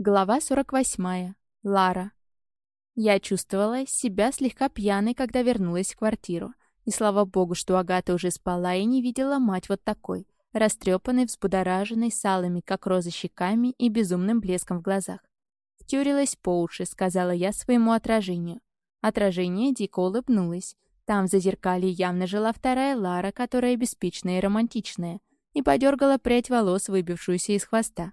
Глава 48. Лара. Я чувствовала себя слегка пьяной, когда вернулась в квартиру. И слава богу, что Агата уже спала и не видела мать вот такой, растрепанной, взбудораженной, с алыми, как розы, щеками и безумным блеском в глазах. «Втюрилась по уши», — сказала я своему отражению. Отражение дико улыбнулось. Там в зазеркалье явно жила вторая Лара, которая беспечная и романтичная, и подергала прядь волос, выбившуюся из хвоста.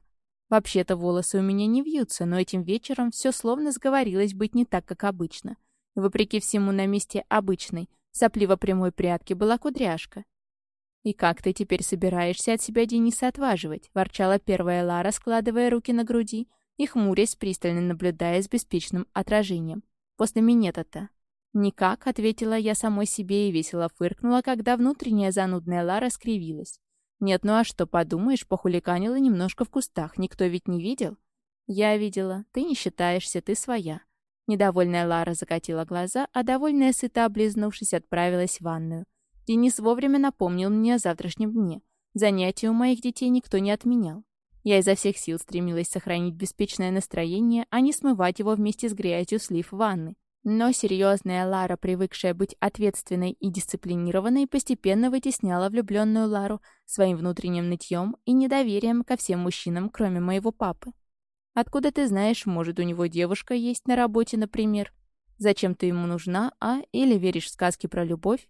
Вообще-то волосы у меня не вьются, но этим вечером все словно сговорилось быть не так, как обычно. Вопреки всему на месте обычной, сопливо-прямой прядки была кудряшка. «И как ты теперь собираешься от себя Дениса отваживать?» — ворчала первая Лара, складывая руки на груди и хмурясь, пристально наблюдая с беспечным отражением. «После минета-то». «Никак», — ответила я самой себе и весело фыркнула, когда внутренняя занудная Лара скривилась. Нет, ну а что, подумаешь, похуликанила немножко в кустах, никто ведь не видел? Я видела. Ты не считаешься, ты своя. Недовольная Лара закатила глаза, а довольная сыта, облизнувшись, отправилась в ванную. Денис вовремя напомнил мне о завтрашнем дне. Занятия у моих детей никто не отменял. Я изо всех сил стремилась сохранить беспечное настроение, а не смывать его вместе с грязью слив ванны. Но серьезная Лара, привыкшая быть ответственной и дисциплинированной, постепенно вытесняла влюбленную Лару своим внутренним нытьем и недоверием ко всем мужчинам, кроме моего папы. Откуда ты знаешь, может, у него девушка есть на работе, например? Зачем ты ему нужна, а? Или веришь в сказки про любовь?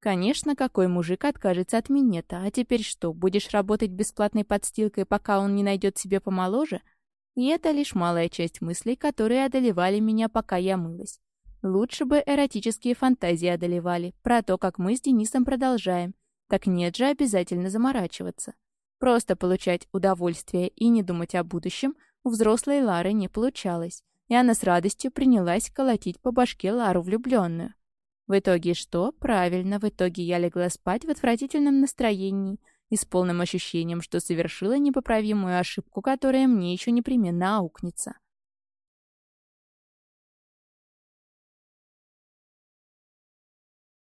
Конечно, какой мужик откажется от минета, а теперь что, будешь работать бесплатной подстилкой, пока он не найдет себе помоложе — и это лишь малая часть мыслей, которые одолевали меня, пока я мылась. Лучше бы эротические фантазии одолевали, про то, как мы с Денисом продолжаем. Так нет же обязательно заморачиваться. Просто получать удовольствие и не думать о будущем у взрослой Лары не получалось, и она с радостью принялась колотить по башке Лару влюбленную. В итоге что? Правильно, в итоге я легла спать в отвратительном настроении, и с полным ощущением, что совершила непоправимую ошибку, которая мне еще непременно аукнется.